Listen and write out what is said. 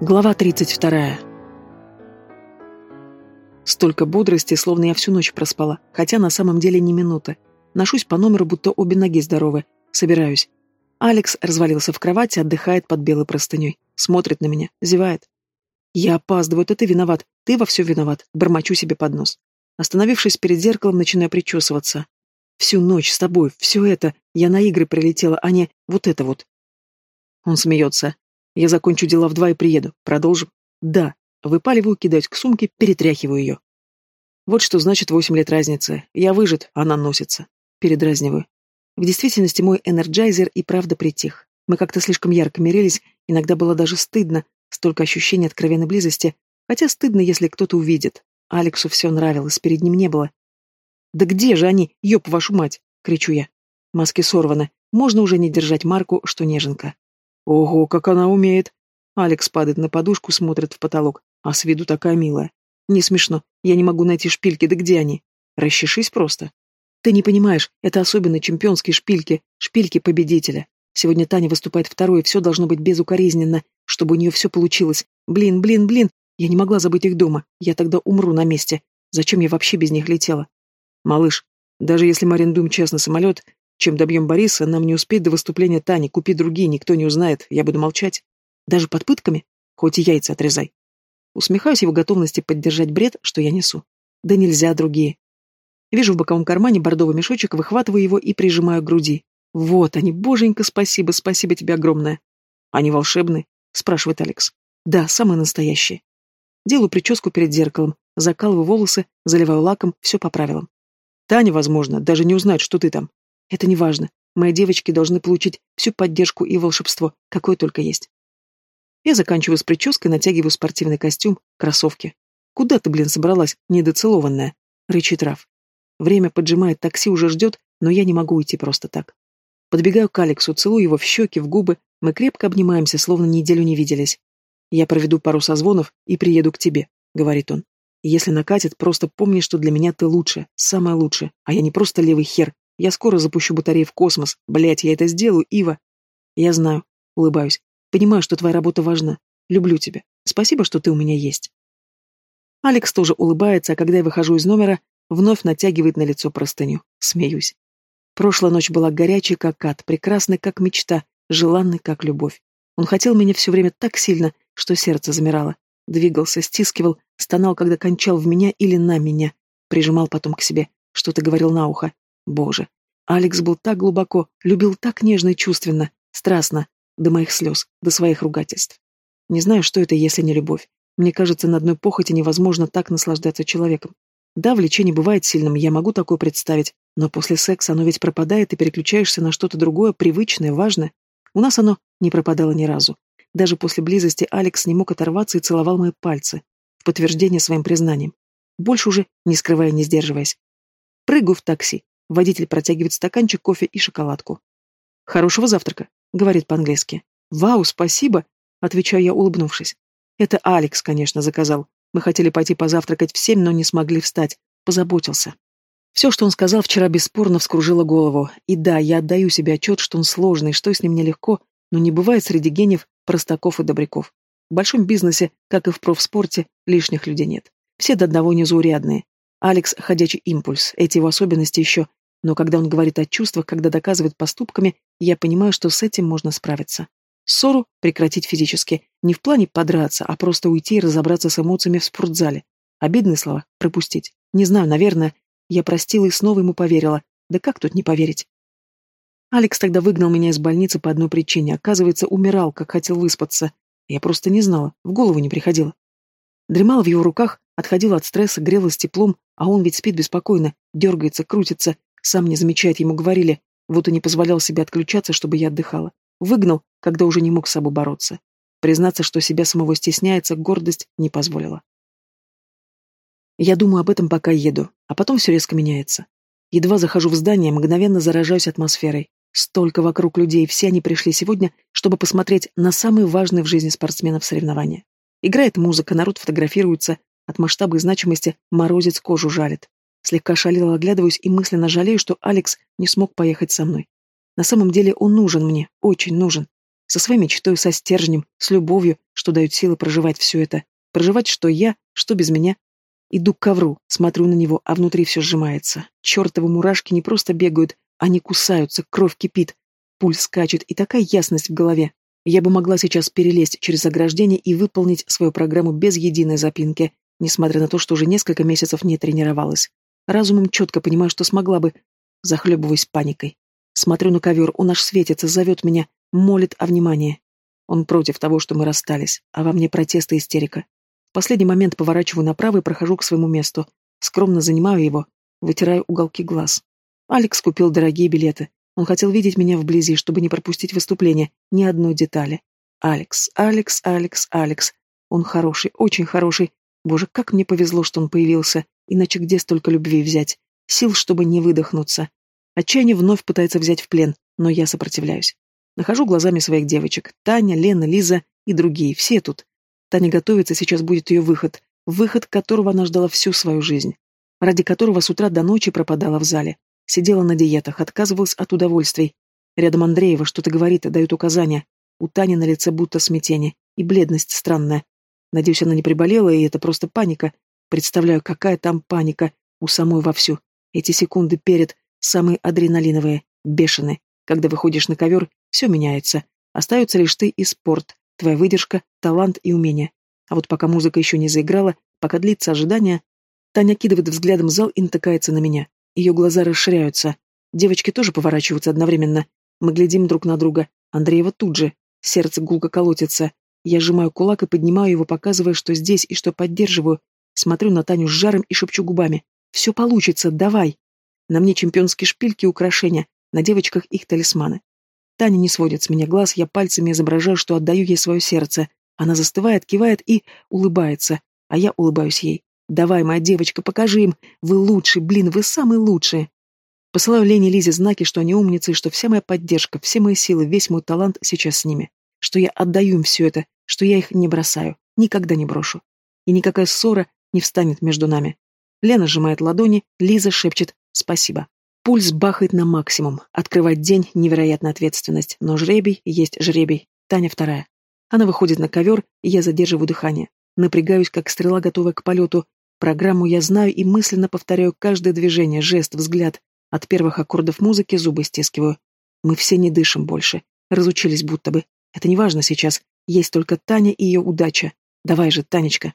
Глава 32. Столько бодрости, словно я всю ночь проспала, хотя на самом деле не минуты. Ношусь по номеру, будто обе ноги здоровы. Собираюсь. Алекс развалился в кровати, отдыхает под белой простыней. Смотрит на меня, зевает. Я опаздываю, это ты виноват. Ты во все виноват. Бормочу себе под нос. Остановившись перед зеркалом, начинаю причесываться. Всю ночь с тобой, все это. Я на игры прилетела, а не вот это вот. Он смеется. Я закончу дела в два и приеду. Продолжим? Да. Выпаливаю, кидаюсь к сумке, перетряхиваю ее. Вот что значит восемь лет разницы. Я выжат, она носится. Передразниваю. В действительности мой энерджайзер и правда притих. Мы как-то слишком ярко мирились, иногда было даже стыдно, столько ощущений откровенной близости, хотя стыдно, если кто-то увидит. Алексу все нравилось, перед ним не было. «Да где же они, ёб вашу мать!» — кричу я. Маски сорваны, можно уже не держать марку, что неженка. Ого, как она умеет. Алекс падает на подушку, смотрит в потолок. А с виду такая милая. Не смешно. Я не могу найти шпильки, да где они? Расчешись просто. Ты не понимаешь, это особенно чемпионские шпильки, шпильки победителя. Сегодня Таня выступает второй, все должно быть безукоризненно, чтобы у нее все получилось. Блин, блин, блин. Я не могла забыть их дома. Я тогда умру на месте. Зачем я вообще без них летела? Малыш, даже если мы арендуем честно самолет, чем добьем Бориса, нам не успеть до выступления Тани, купи другие, никто не узнает, я буду молчать. Даже под пытками? Хоть и яйца отрезай. Усмехаюсь его готовности поддержать бред, что я несу. Да нельзя другие. Вижу в боковом кармане бордовый мешочек, выхватываю его и прижимаю к груди. Вот они, боженька, спасибо, спасибо тебе огромное. Они волшебны? Спрашивает Алекс. Да, самые настоящие. Делаю прическу перед зеркалом, закалываю волосы, заливаю лаком, все по правилам. Таня, возможно, даже не узнает, что ты там. Это не важно. Мои девочки должны получить всю поддержку и волшебство, какое только есть. Я заканчиваю с прической, натягиваю спортивный костюм, кроссовки. Куда ты, блин, собралась, недоцелованная? Рычит Раф. Время поджимает, такси уже ждет, но я не могу уйти просто так. Подбегаю к Алексу, целую его в щеки, в губы, мы крепко обнимаемся, словно неделю не виделись. «Я проведу пару созвонов и приеду к тебе», — говорит он. «Если накатит, просто помни, что для меня ты лучше, самое лучшее, а я не просто левый хер, я скоро запущу батареи в космос. Блять, я это сделаю, Ива. Я знаю. Улыбаюсь. Понимаю, что твоя работа важна. Люблю тебя. Спасибо, что ты у меня есть. Алекс тоже улыбается, а когда я выхожу из номера, вновь натягивает на лицо простыню. Смеюсь. Прошлая ночь была горячей, как ад, прекрасной, как мечта, желанной, как любовь. Он хотел меня все время так сильно, что сердце замирало. Двигался, стискивал, стонал, когда кончал в меня или на меня. Прижимал потом к себе, что-то говорил на ухо. Боже, Алекс был так глубоко, любил так нежно и чувственно, страстно, до моих слез, до своих ругательств. Не знаю, что это, если не любовь. Мне кажется, на одной похоти невозможно так наслаждаться человеком. Да, влечение бывает сильным, я могу такое представить, но после секса оно ведь пропадает, и переключаешься на что-то другое, привычное, важное. У нас оно не пропадало ни разу. Даже после близости Алекс не мог оторваться и целовал мои пальцы, в подтверждение своим признанием. Больше уже, не скрывая, не сдерживаясь. Прыгаю в такси. Водитель протягивает стаканчик кофе и шоколадку. «Хорошего завтрака», — говорит по-английски. «Вау, спасибо», — отвечаю я, улыбнувшись. «Это Алекс, конечно, заказал. Мы хотели пойти позавтракать в семь, но не смогли встать. Позаботился». Все, что он сказал вчера, бесспорно вскружило голову. И да, я отдаю себе отчет, что он сложный, что с ним нелегко, но не бывает среди гениев простаков и добряков. В большом бизнесе, как и в профспорте, лишних людей нет. Все до одного незаурядные. Алекс — ходячий импульс, эти его особенности еще но когда он говорит о чувствах, когда доказывает поступками, я понимаю, что с этим можно справиться. Ссору прекратить физически, не в плане подраться, а просто уйти и разобраться с эмоциями в спортзале. Обидные слова пропустить. Не знаю, наверное, я простила и снова ему поверила. Да как тут не поверить? Алекс тогда выгнал меня из больницы по одной причине. Оказывается, умирал, как хотел выспаться. Я просто не знала, в голову не приходило. Дремала в его руках, отходила от стресса, грелась теплом, а он ведь спит беспокойно, дергается, крутится, сам не замечает, ему говорили, вот и не позволял себе отключаться, чтобы я отдыхала. Выгнал, когда уже не мог с собой бороться. Признаться, что себя самого стесняется, гордость не позволила. Я думаю об этом, пока еду, а потом все резко меняется. Едва захожу в здание, мгновенно заражаюсь атмосферой. Столько вокруг людей, все они пришли сегодня, чтобы посмотреть на самые важные в жизни спортсменов соревнования. Играет музыка, народ фотографируется, от масштаба и значимости морозец кожу жалит. Слегка шалила, оглядываюсь и мысленно жалею, что Алекс не смог поехать со мной. На самом деле он нужен мне, очень нужен. Со своей мечтой, со стержнем, с любовью, что дают силы проживать все это. Проживать, что я, что без меня. Иду к ковру, смотрю на него, а внутри все сжимается. Чертовы мурашки не просто бегают, они кусаются, кровь кипит. Пульс скачет, и такая ясность в голове. Я бы могла сейчас перелезть через ограждение и выполнить свою программу без единой запинки, несмотря на то, что уже несколько месяцев не тренировалась. Разумом четко понимаю, что смогла бы, захлебываясь паникой. Смотрю на ковер, он аж светится, зовет меня, молит о внимании. Он против того, что мы расстались, а во мне протест и истерика. В последний момент поворачиваю направо и прохожу к своему месту. Скромно занимаю его, вытираю уголки глаз. Алекс купил дорогие билеты. Он хотел видеть меня вблизи, чтобы не пропустить выступление, ни одной детали. Алекс, Алекс, Алекс, Алекс. Он хороший, очень хороший. Боже, как мне повезло, что он появился. Иначе где столько любви взять? Сил, чтобы не выдохнуться. Отчаяние вновь пытается взять в плен, но я сопротивляюсь. Нахожу глазами своих девочек. Таня, Лена, Лиза и другие. Все тут. Таня готовится, сейчас будет ее выход. Выход, которого она ждала всю свою жизнь. Ради которого с утра до ночи пропадала в зале. Сидела на диетах, отказывалась от удовольствий. Рядом Андреева что-то говорит, дает указания. У Тани на лице будто смятение. И бледность странная. Надеюсь, она не приболела, и это просто паника. Представляю, какая там паника у самой вовсю. Эти секунды перед, самые адреналиновые, бешеные. Когда выходишь на ковер, все меняется. Остаются лишь ты и спорт, твоя выдержка, талант и умение. А вот пока музыка еще не заиграла, пока длится ожидание, Таня кидывает взглядом зал и натыкается на меня. Ее глаза расширяются. Девочки тоже поворачиваются одновременно. Мы глядим друг на друга. Андреева тут же. Сердце гулко колотится. Я сжимаю кулак и поднимаю его, показывая, что здесь и что поддерживаю. Смотрю на Таню с жаром и шепчу губами. «Все получится, давай!» На мне чемпионские шпильки и украшения, на девочках их талисманы. Таня не сводит с меня глаз, я пальцами изображаю, что отдаю ей свое сердце. Она застывает, кивает и улыбается, а я улыбаюсь ей. «Давай, моя девочка, покажи им! Вы лучшие, блин, вы самые лучшие!» Посылаю Лене и Лизе знаки, что они умницы, и что вся моя поддержка, все мои силы, весь мой талант сейчас с ними. Что я отдаю им все это, что я их не бросаю, никогда не брошу. И никакая ссора не встанет между нами. Лена сжимает ладони, Лиза шепчет «спасибо». Пульс бахает на максимум. Открывать день — невероятная ответственность, но жребий есть жребий. Таня вторая. Она выходит на ковер, и я задерживаю дыхание. Напрягаюсь, как стрела, готовая к полету. Программу я знаю и мысленно повторяю каждое движение, жест, взгляд. От первых аккордов музыки зубы стискиваю. Мы все не дышим больше. Разучились будто бы. Это не важно сейчас. Есть только Таня и ее удача. Давай же, Танечка.